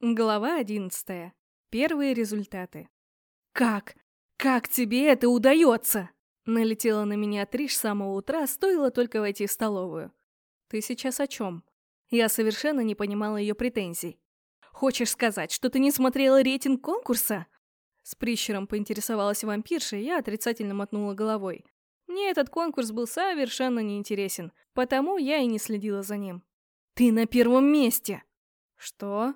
Глава одиннадцатая. Первые результаты. «Как? Как тебе это удается?» Налетела на меня Триш с самого утра, стоило только войти в столовую. «Ты сейчас о чем?» Я совершенно не понимала ее претензий. «Хочешь сказать, что ты не смотрела рейтинг конкурса?» С прищером поинтересовалась вампирша, и я отрицательно мотнула головой. Мне этот конкурс был совершенно неинтересен, потому я и не следила за ним. «Ты на первом месте!» «Что?»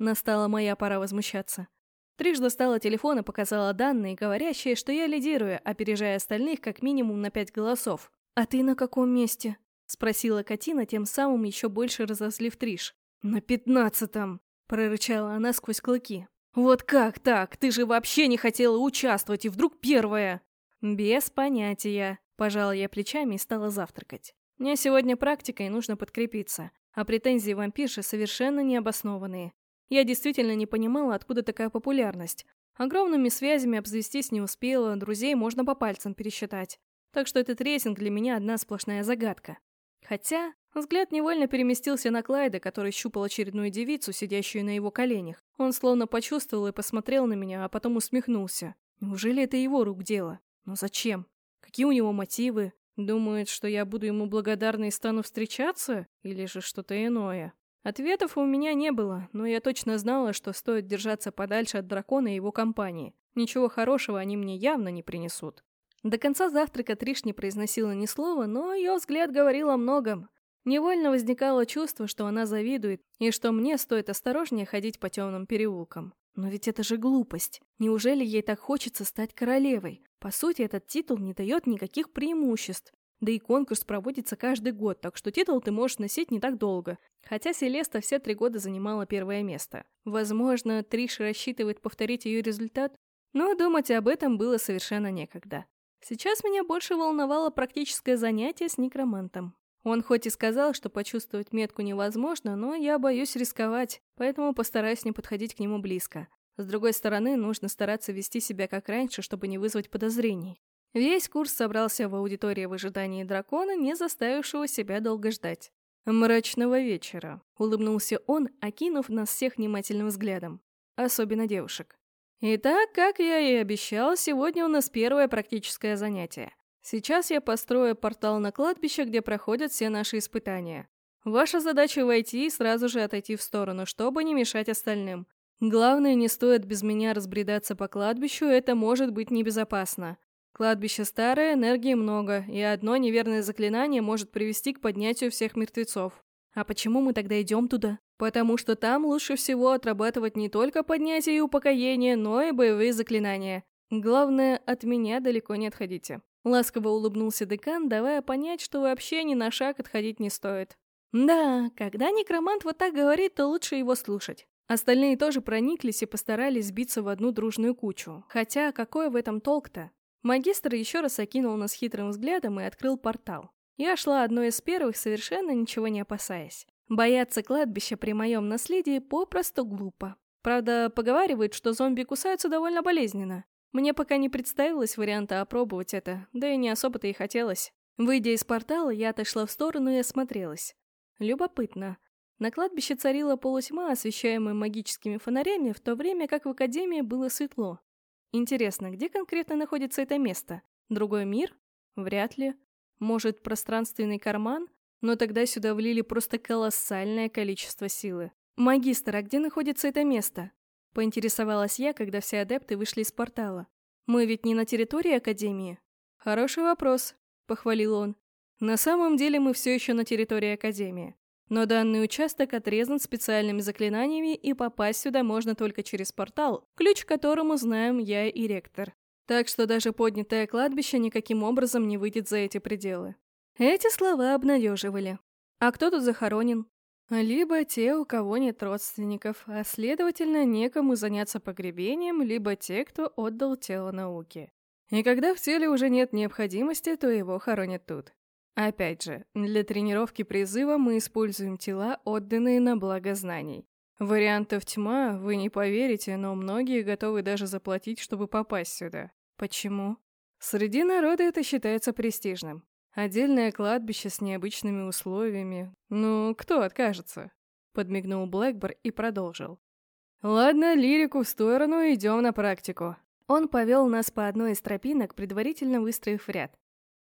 Настала моя пора возмущаться. Триш достала телефон и показала данные, говорящие, что я лидирую, опережая остальных как минимум на пять голосов. «А ты на каком месте?» — спросила Катина, тем самым еще больше разозлив Триш. «На пятнадцатом!» — прорычала она сквозь клыки. «Вот как так? Ты же вообще не хотела участвовать, и вдруг первая!» «Без понятия», — пожала я плечами и стала завтракать. «Мне сегодня практика, и нужно подкрепиться, а претензии вампирши совершенно необоснованные. Я действительно не понимала, откуда такая популярность. Огромными связями обзавестись не успела, друзей можно по пальцам пересчитать. Так что этот рейтинг для меня одна сплошная загадка. Хотя, взгляд невольно переместился на Клайда, который щупал очередную девицу, сидящую на его коленях. Он словно почувствовал и посмотрел на меня, а потом усмехнулся. Неужели это его рук дело? Но зачем? Какие у него мотивы? Думает, что я буду ему благодарна и стану встречаться? Или же что-то иное? Ответов у меня не было, но я точно знала, что стоит держаться подальше от дракона и его компании. Ничего хорошего они мне явно не принесут. До конца завтрака Триш не произносила ни слова, но ее взгляд говорил о многом. Невольно возникало чувство, что она завидует, и что мне стоит осторожнее ходить по темным переулкам. Но ведь это же глупость. Неужели ей так хочется стать королевой? По сути, этот титул не дает никаких преимуществ. Да и конкурс проводится каждый год, так что титул ты можешь носить не так долго. Хотя Селеста все три года занимала первое место. Возможно, Триш рассчитывает повторить ее результат, но думать об этом было совершенно некогда. Сейчас меня больше волновало практическое занятие с некромантом. Он хоть и сказал, что почувствовать метку невозможно, но я боюсь рисковать, поэтому постараюсь не подходить к нему близко. С другой стороны, нужно стараться вести себя как раньше, чтобы не вызвать подозрений. Весь курс собрался в аудитории в ожидании дракона, не заставившего себя долго ждать. «Мрачного вечера», — улыбнулся он, окинув нас всех внимательным взглядом. Особенно девушек. «Итак, как я и обещал, сегодня у нас первое практическое занятие. Сейчас я построю портал на кладбище, где проходят все наши испытания. Ваша задача войти и сразу же отойти в сторону, чтобы не мешать остальным. Главное, не стоит без меня разбредаться по кладбищу, это может быть небезопасно. Кладбище старое, энергии много, и одно неверное заклинание может привести к поднятию всех мертвецов. А почему мы тогда идем туда? Потому что там лучше всего отрабатывать не только поднятие и упокоение, но и боевые заклинания. Главное, от меня далеко не отходите. Ласково улыбнулся декан, давая понять, что вообще ни на шаг отходить не стоит. Да, когда некромант вот так говорит, то лучше его слушать. Остальные тоже прониклись и постарались сбиться в одну дружную кучу. Хотя, какой в этом толк-то? Магистр еще раз окинул нас хитрым взглядом и открыл портал. Я шла одной из первых, совершенно ничего не опасаясь. Бояться кладбища при моем наследии попросту глупо. Правда, поговаривают, что зомби кусаются довольно болезненно. Мне пока не представилось варианта опробовать это, да и не особо-то и хотелось. Выйдя из портала, я отошла в сторону и осмотрелась. Любопытно. На кладбище царила полутьма, освещаемая магическими фонарями, в то время как в Академии было светло. Интересно, где конкретно находится это место? Другой мир? Вряд ли. Может, пространственный карман? Но тогда сюда влили просто колоссальное количество силы. «Магистр, а где находится это место?» Поинтересовалась я, когда все адепты вышли из портала. «Мы ведь не на территории Академии?» «Хороший вопрос», — похвалил он. «На самом деле мы все еще на территории Академии. Но данный участок отрезан специальными заклинаниями, и попасть сюда можно только через портал, ключ к которому знаем я и ректор. Так что даже поднятое кладбище никаким образом не выйдет за эти пределы. Эти слова обнадеживали. А кто тут захоронен? Либо те, у кого нет родственников, а следовательно, некому заняться погребением, либо те, кто отдал тело науке. И когда в теле уже нет необходимости, то его хоронят тут. Опять же, для тренировки призыва мы используем тела, отданные на благо знаний. Вариантов тьма, вы не поверите, но многие готовы даже заплатить, чтобы попасть сюда. Почему? Среди народа это считается престижным. Отдельное кладбище с необычными условиями. Ну, кто откажется? Подмигнул Блэкбор и продолжил. Ладно, лирику в сторону, идем на практику. Он повел нас по одной из тропинок, предварительно выстроив ряд.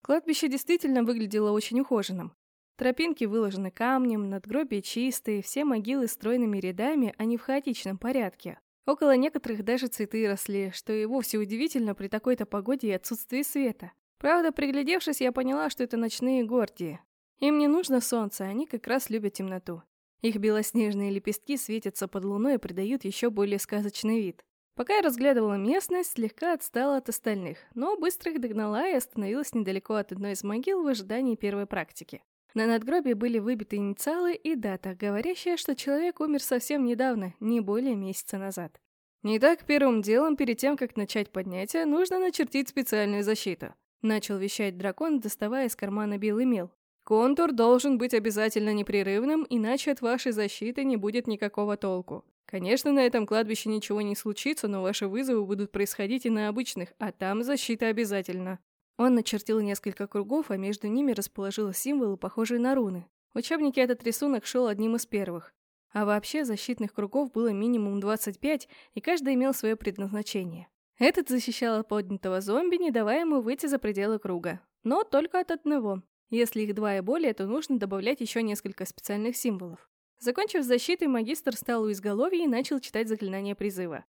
Кладбище действительно выглядело очень ухоженным. Тропинки выложены камнем, надгробия чистые, все могилы стройными рядами, а не в хаотичном порядке. Около некоторых даже цветы росли, что и вовсе удивительно при такой-то погоде и отсутствии света. Правда, приглядевшись, я поняла, что это ночные гордии. Им не нужно солнце, они как раз любят темноту. Их белоснежные лепестки светятся под луной и придают еще более сказочный вид. Пока я разглядывала местность, слегка отстала от остальных, но быстро их догнала и остановилась недалеко от одной из могил в ожидании первой практики. На надгробии были выбиты инициалы и дата, говорящая, что человек умер совсем недавно, не более месяца назад. Итак, первым делом, перед тем, как начать поднятие, нужно начертить специальную защиту. Начал вещать дракон, доставая из кармана белый мел. Контур должен быть обязательно непрерывным, иначе от вашей защиты не будет никакого толку. Конечно, на этом кладбище ничего не случится, но ваши вызовы будут происходить и на обычных, а там защита обязательно. Он начертил несколько кругов, а между ними расположил символы, похожие на руны. В учебнике этот рисунок шел одним из первых. А вообще защитных кругов было минимум 25, и каждый имел свое предназначение. Этот защищал от поднятого зомби, не давая ему выйти за пределы круга. Но только от одного. Если их два и более, то нужно добавлять еще несколько специальных символов. Закончив защитой, магистр стал у изголовья и начал читать заклинание призыва.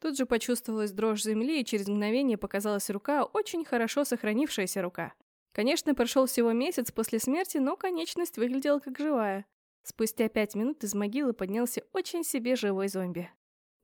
Тут же почувствовалась дрожь земли, и через мгновение показалась рука, очень хорошо сохранившаяся рука. Конечно, прошел всего месяц после смерти, но конечность выглядела как живая. Спустя пять минут из могилы поднялся очень себе живой зомби.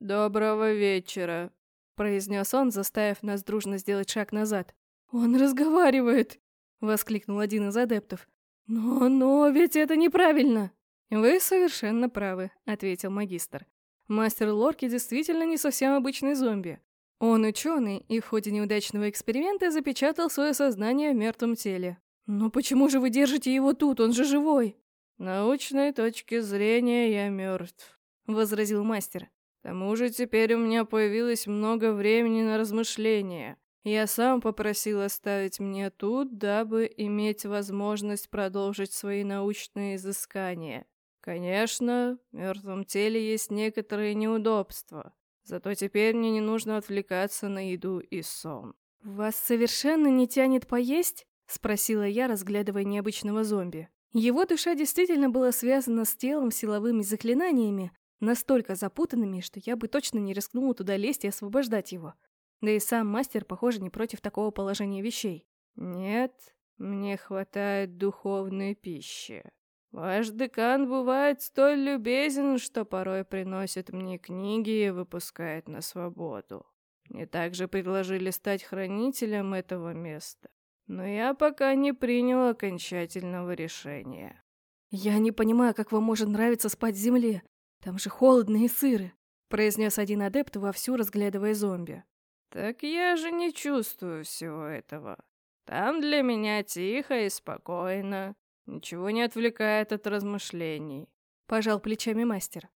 «Доброго вечера», — произнес он, заставив нас дружно сделать шаг назад. «Он разговаривает!» — воскликнул один из адептов. «Но, но, ведь это неправильно!» «Вы совершенно правы», — ответил магистр. Мастер Лорки действительно не совсем обычный зомби. Он ученый и в ходе неудачного эксперимента запечатал свое сознание в мертвом теле. «Но почему же вы держите его тут? Он же живой!» «Научной точки зрения я мертв», — возразил мастер. «К тому же теперь у меня появилось много времени на размышления. Я сам попросил оставить мне тут, дабы иметь возможность продолжить свои научные изыскания. Конечно, в мертвом теле есть некоторые неудобства. Зато теперь мне не нужно отвлекаться на еду и сон. «Вас совершенно не тянет поесть?» — спросила я, разглядывая необычного зомби. Его душа действительно была связана с телом силовыми заклинаниями, настолько запутанными, что я бы точно не рискнула туда лезть и освобождать его. Да и сам мастер, похоже, не против такого положения вещей. «Нет, мне хватает духовной пищи», Ваш декан бывает столь любезен, что порой приносит мне книги и выпускает на свободу. Мне также предложили стать хранителем этого места, но я пока не принял окончательного решения. «Я не понимаю, как вам может нравиться спать в земле. Там же холодно и сыро», — произнес один адепт, вовсю разглядывая зомби. «Так я же не чувствую всего этого. Там для меня тихо и спокойно. Ничего не отвлекает от размышлений. Пожал плечами мастер.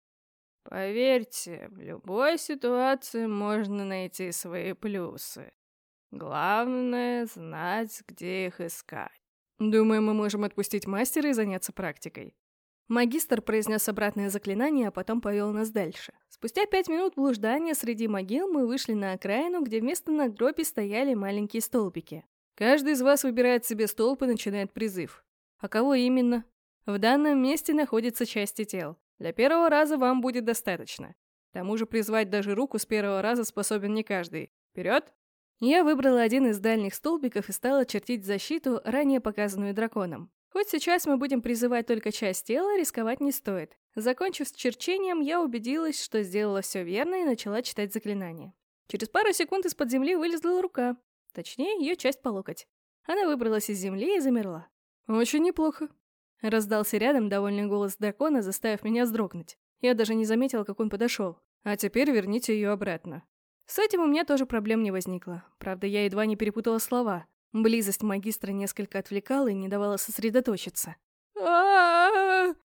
Поверьте, в любой ситуации можно найти свои плюсы. Главное — знать, где их искать. Думаю, мы можем отпустить мастера и заняться практикой. Магистр произнес обратное заклинание, а потом повел нас дальше. Спустя пять минут блуждания среди могил мы вышли на окраину, где вместо надгробий стояли маленькие столбики. Каждый из вас выбирает себе столб и начинает призыв. А кого именно? В данном месте находятся части тел. Для первого раза вам будет достаточно. К тому же призвать даже руку с первого раза способен не каждый. Вперед! Я выбрала один из дальних столбиков и стала чертить защиту, ранее показанную драконом. Хоть сейчас мы будем призывать только часть тела, рисковать не стоит. Закончив с черчением, я убедилась, что сделала все верно и начала читать заклинание. Через пару секунд из-под земли вылезла рука. Точнее, ее часть по локоть. Она выбралась из земли и замерла. «Очень неплохо», — раздался рядом довольный голос дракона, заставив меня вздрогнуть. Я даже не заметила, как он подошел. «А теперь верните ее обратно». С этим у меня тоже проблем не возникло. Правда, я едва не перепутала слова. Близость магистра несколько отвлекала и не давала сосредоточиться.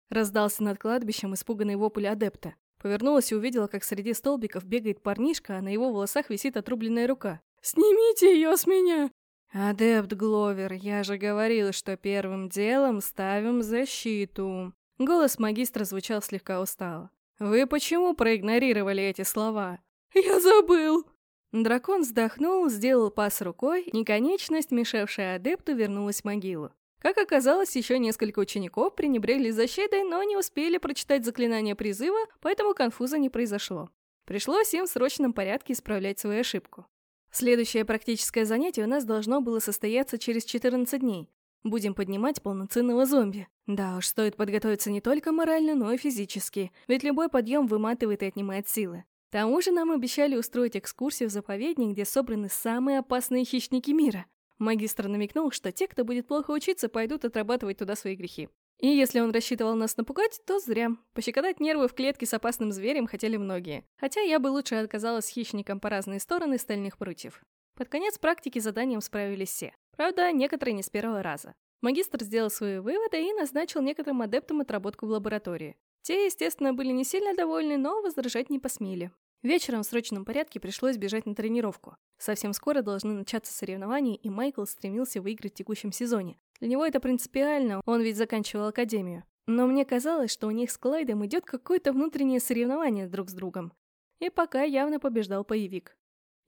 раздался над кладбищем испуганный вопль адепта. Повернулась и увидела, как среди столбиков бегает парнишка, а на его волосах висит отрубленная рука. «Снимите ее с меня!» «Адепт Гловер, я же говорил, что первым делом ставим защиту». Голос магистра звучал слегка устало. Вы почему проигнорировали эти слова? Я забыл. Дракон вздохнул, сделал пас рукой, и конечность, мешавшая адепту, вернулась в могилу. Как оказалось, еще несколько учеников пренебрегли защитой, но не успели прочитать заклинание призыва, поэтому конфуза не произошло. Пришлось им в срочном порядке исправлять свою ошибку. Следующее практическое занятие у нас должно было состояться через 14 дней. Будем поднимать полноценного зомби. Да уж, стоит подготовиться не только морально, но и физически, ведь любой подъем выматывает и отнимает силы. К тому же нам обещали устроить экскурсию в заповедник, где собраны самые опасные хищники мира. Магистр намекнул, что те, кто будет плохо учиться, пойдут отрабатывать туда свои грехи. И если он рассчитывал нас напугать, то зря. Пощекотать нервы в клетке с опасным зверем хотели многие. Хотя я бы лучше отказалась хищникам по разные стороны стальных прутьев. Под конец практики заданием справились все. Правда, некоторые не с первого раза. Магистр сделал свои выводы и назначил некоторым адептам отработку в лаборатории. Те, естественно, были не сильно довольны, но возражать не посмели. Вечером в срочном порядке пришлось бежать на тренировку. Совсем скоро должны начаться соревнования, и Майкл стремился выиграть в текущем сезоне. Для него это принципиально, он ведь заканчивал академию. Но мне казалось, что у них с Клайдом идет какое-то внутреннее соревнование друг с другом. И пока явно побеждал появик.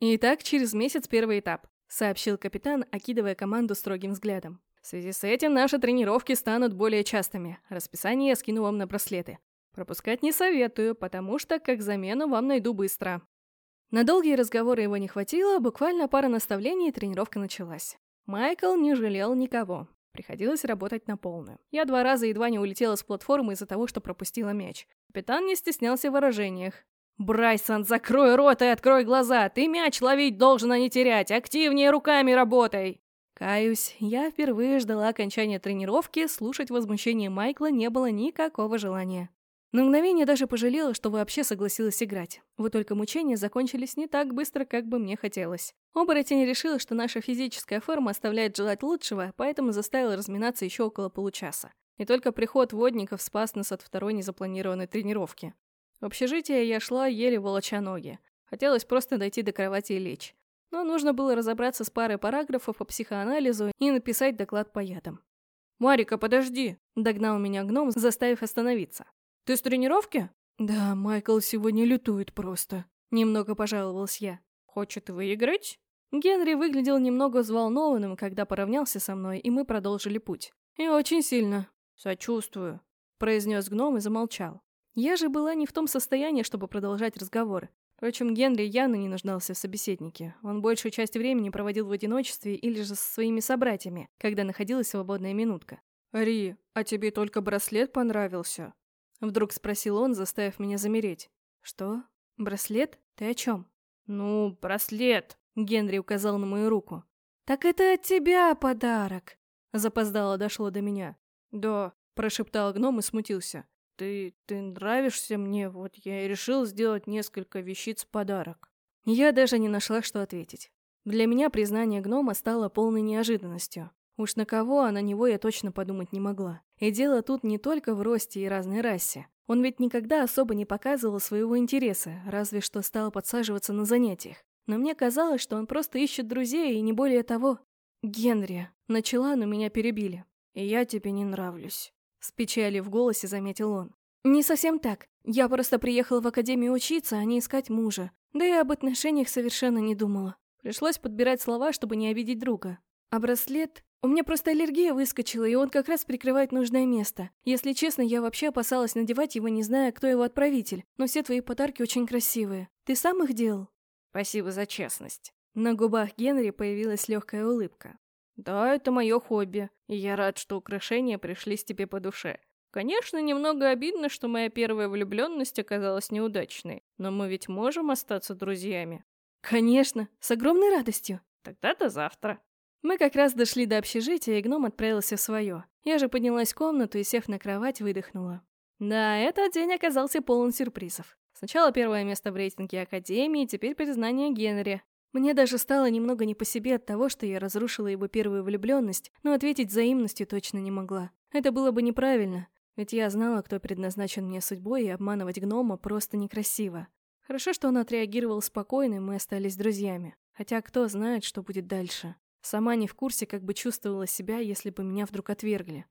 «Итак, через месяц первый этап», — сообщил капитан, окидывая команду строгим взглядом. «В связи с этим наши тренировки станут более частыми. Расписание я скину вам на браслеты. Пропускать не советую, потому что как замену вам найду быстро. На долгие разговоры его не хватило, буквально пара наставлений и тренировка началась. Майкл не жалел никого. Приходилось работать на полную. Я два раза едва не улетела с платформы из-за того, что пропустила мяч. Капитан не стеснялся в выражениях. «Брайсон, закрой рот и открой глаза! Ты мяч ловить должен, а не терять! Активнее руками работай!» Каюсь, я впервые ждала окончания тренировки, слушать возмущение Майкла не было никакого желания. На мгновение даже пожалела, что вообще согласилась играть. Вот только мучения закончились не так быстро, как бы мне хотелось. Оборотень решила, что наша физическая форма оставляет желать лучшего, поэтому заставила разминаться еще около получаса. И только приход водников спас нас от второй незапланированной тренировки. В общежитие я шла, еле волоча ноги. Хотелось просто дойти до кровати и лечь. Но нужно было разобраться с парой параграфов по психоанализу и написать доклад по ядам. «Марика, подожди!» – догнал меня гном, заставив остановиться. Ты с тренировки? Да, Майкл сегодня лютует просто. Немного пожаловалась я. Хочет выиграть? Генри выглядел немного взволнованным, когда поравнялся со мной, и мы продолжили путь. И очень сильно. Сочувствую. Произнес гном и замолчал. Я же была не в том состоянии, чтобы продолжать разговор. Впрочем, Генри явно не нуждался в собеседнике. Он большую часть времени проводил в одиночестве или же со своими собратьями, когда находилась свободная минутка. «Ри, а тебе только браслет понравился?» Вдруг спросил он, заставив меня замереть. «Что? Браслет? Ты о чем?» «Ну, браслет!» Генри указал на мою руку. «Так это от тебя подарок!» Запоздало дошло до меня. «Да», прошептал гном и смутился. «Ты... ты нравишься мне, вот я и решил сделать несколько вещиц подарок». Я даже не нашла, что ответить. Для меня признание гнома стало полной неожиданностью. Уж на кого, а на него я точно подумать не могла. И дело тут не только в росте и разной расе. Он ведь никогда особо не показывал своего интереса, разве что стал подсаживаться на занятиях. Но мне казалось, что он просто ищет друзей и не более того. «Генри», — начала, но меня перебили. «И я тебе не нравлюсь», — с печали в голосе заметил он. «Не совсем так. Я просто приехала в академию учиться, а не искать мужа. Да и об отношениях совершенно не думала. Пришлось подбирать слова, чтобы не обидеть друга. А браслет... У меня просто аллергия выскочила, и он как раз прикрывает нужное место. Если честно, я вообще опасалась надевать его, не зная, кто его отправитель. Но все твои подарки очень красивые. Ты сам их делал? Спасибо за честность. На губах Генри появилась легкая улыбка. Да, это мое хобби, и я рад, что украшения пришлись тебе по душе. Конечно, немного обидно, что моя первая влюбленность оказалась неудачной, но мы ведь можем остаться друзьями. Конечно, с огромной радостью. Тогда до завтра. Мы как раз дошли до общежития, и гном отправился в свое. Я же поднялась в комнату и, сев на кровать, выдохнула. Да, этот день оказался полон сюрпризов. Сначала первое место в рейтинге Академии, теперь признание Генри. Мне даже стало немного не по себе от того, что я разрушила его первую влюбленность, но ответить взаимностью точно не могла. Это было бы неправильно, ведь я знала, кто предназначен мне судьбой, и обманывать гнома просто некрасиво. Хорошо, что он отреагировал спокойно, и мы остались друзьями. Хотя кто знает, что будет дальше. Сама не в курсе, как бы чувствовала себя, если бы меня вдруг отвергли.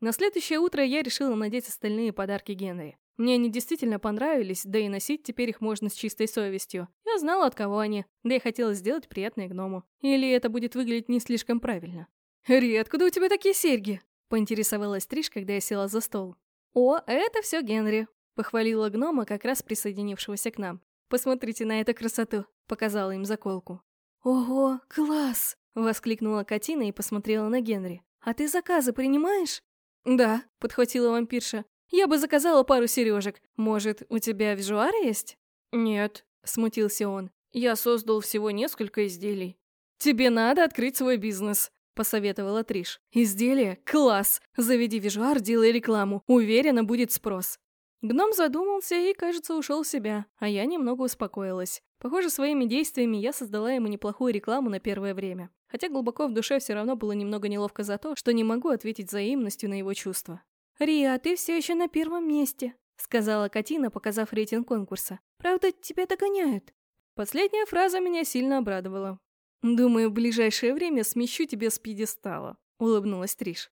На следующее утро я решила надеть остальные подарки Генри. Мне они действительно понравились, да и носить теперь их можно с чистой совестью. Я знала, от кого они, да и хотела сделать приятное гному. Или это будет выглядеть не слишком правильно. «Ри, откуда у тебя такие серьги?» — поинтересовалась Триш, когда я села за стол. «О, это все Генри», — похвалила гнома, как раз присоединившегося к нам. «Посмотрите на эту красоту», — показала им заколку. «Ого, класс!» — воскликнула Катина и посмотрела на Генри. «А ты заказы принимаешь?» «Да», — подхватила вампирша. «Я бы заказала пару сережек. Может, у тебя визуар есть?» «Нет», — смутился он. «Я создал всего несколько изделий». «Тебе надо открыть свой бизнес», — посоветовала Триш. «Изделие? Класс! Заведи визуар, делай рекламу. Уверена, будет спрос». Гном задумался и, кажется, ушел в себя, а я немного успокоилась. Похоже, своими действиями я создала ему неплохую рекламу на первое время. Хотя глубоко в душе все равно было немного неловко за то, что не могу ответить взаимностью на его чувства. «Риа, ты все еще на первом месте», — сказала Катина, показав рейтинг конкурса. «Правда, тебя догоняют». Последняя фраза меня сильно обрадовала. «Думаю, в ближайшее время смещу тебя с пьедестала», — улыбнулась Триш.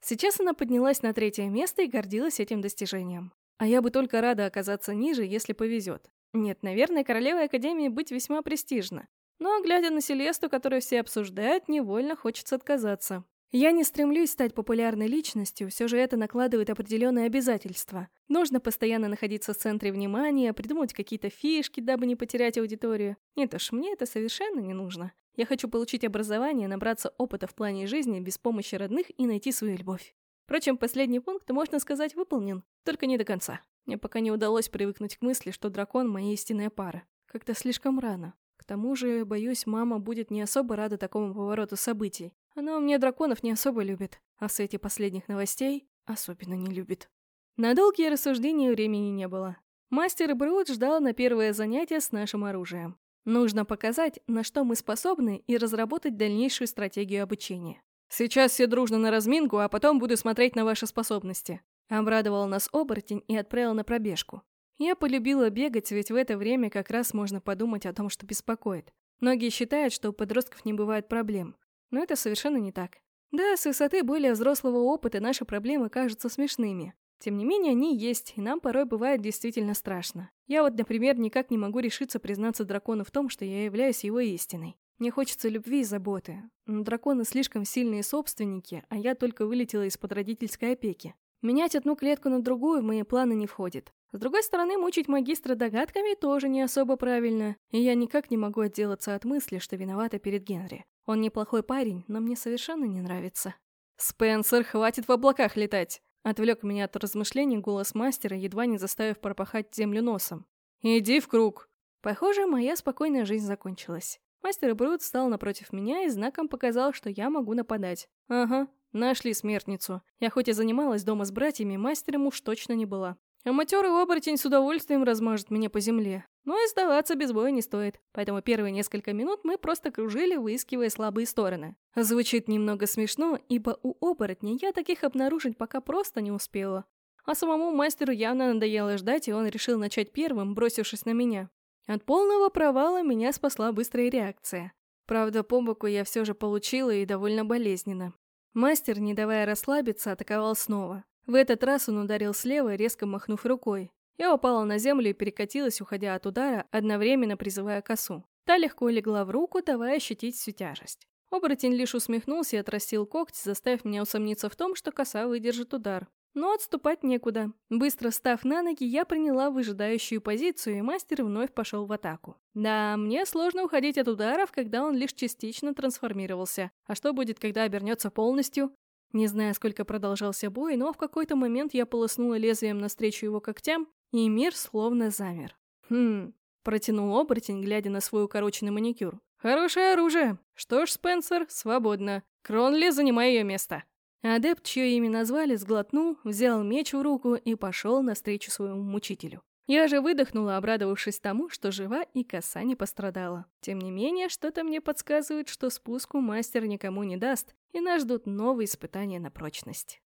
Сейчас она поднялась на третье место и гордилась этим достижением. А я бы только рада оказаться ниже, если повезет. Нет, наверное, королевой Академии быть весьма престижно. Но, глядя на Селесту, которую все обсуждают, невольно хочется отказаться. Я не стремлюсь стать популярной личностью, все же это накладывает определенные обязательства. Нужно постоянно находиться в центре внимания, придумывать какие-то фишки, дабы не потерять аудиторию. Нет уж, мне это совершенно не нужно. Я хочу получить образование, набраться опыта в плане жизни без помощи родных и найти свою любовь. Впрочем, последний пункт, можно сказать, выполнен, только не до конца. Мне пока не удалось привыкнуть к мысли, что дракон — моя истинная пара. Как-то слишком рано. К тому же, боюсь, мама будет не особо рада такому повороту событий. Она у меня драконов не особо любит, а в свете последних новостей особенно не любит. На долгие рассуждения времени не было. Мастер Брут ждал на первое занятие с нашим оружием. Нужно показать, на что мы способны, и разработать дальнейшую стратегию обучения. «Сейчас все дружно на разминку, а потом буду смотреть на ваши способности», Обрадовал нас оборотень и отправил на пробежку. Я полюбила бегать, ведь в это время как раз можно подумать о том, что беспокоит. Многие считают, что у подростков не бывает проблем. Но это совершенно не так. Да, с высоты более взрослого опыта наши проблемы кажутся смешными. Тем не менее, они есть, и нам порой бывает действительно страшно. Я вот, например, никак не могу решиться признаться дракону в том, что я являюсь его истиной. Мне хочется любви и заботы. Но драконы слишком сильные собственники, а я только вылетела из-под родительской опеки. Менять одну клетку на другую в мои планы не входит. С другой стороны, мучить магистра догадками тоже не особо правильно, и я никак не могу отделаться от мысли, что виновата перед Генри. Он неплохой парень, но мне совершенно не нравится. «Спенсер, хватит в облаках летать!» Отвлек меня от размышлений голос мастера, едва не заставив пропахать землю носом. «Иди в круг!» Похоже, моя спокойная жизнь закончилась. Мастер Брут встал напротив меня и знаком показал, что я могу нападать. Ага, Нашли смертницу. Я хоть и занималась дома с братьями, мастером уж точно не была. А матерый оборотень с удовольствием размажет меня по земле. Но и сдаваться без боя не стоит. Поэтому первые несколько минут мы просто кружили, выискивая слабые стороны. Звучит немного смешно, ибо у оборотней я таких обнаружить пока просто не успела. А самому мастеру явно надоело ждать, и он решил начать первым, бросившись на меня. От полного провала меня спасла быстрая реакция. Правда, по боку я все же получила и довольно болезненно. Мастер, не давая расслабиться, атаковал снова. В этот раз он ударил слева, резко махнув рукой. Я упала на землю и перекатилась, уходя от удара, одновременно призывая косу. Та легко легла в руку, давая ощутить всю тяжесть. Оборотень лишь усмехнулся и отрастил когти, заставив меня усомниться в том, что коса выдержит удар. Но отступать некуда. Быстро став на ноги, я приняла выжидающую позицию, и мастер вновь пошел в атаку. Да, мне сложно уходить от ударов, когда он лишь частично трансформировался. А что будет, когда обернется полностью? Не знаю, сколько продолжался бой, но в какой-то момент я полоснула лезвием навстречу его когтям, и мир словно замер. Хм, протянул оборотень, глядя на свой укороченный маникюр. Хорошее оружие. Что ж, Спенсер, свободно. Кронли, занимай ее место. Адепт, чье имя назвали, сглотнул, взял меч в руку и пошел навстречу своему мучителю. Я же выдохнула, обрадовавшись тому, что жива и коса не пострадала. Тем не менее, что-то мне подсказывает, что спуску мастер никому не даст, и нас ждут новые испытания на прочность.